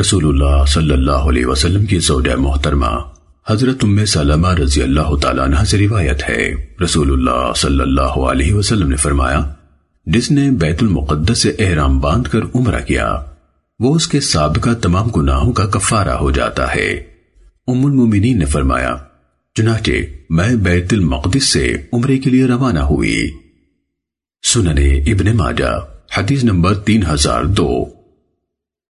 رسول اللہ صلی اللہ علیہ وسلم کی زوجہ محترمہ حضرت ام سلمہ رضی اللہ تعالیٰ عنہ سے روایت ہے۔ رسول اللہ صلی اللہ علیہ وسلم نے فرمایا، جس نے بیت المقدس سے احرام باندھ کر عمرہ کیا، وہ اس کے سابقہ تمام گناہوں کا کفارہ ہو جاتا ہے۔ ام المومنین نے فرمایا، چنانچہ میں بیت المقدس سے عمرے کے لیے روانہ ہوئی۔ سننے ابن ماجہ، حدیث نمبر تین ہزار دو۔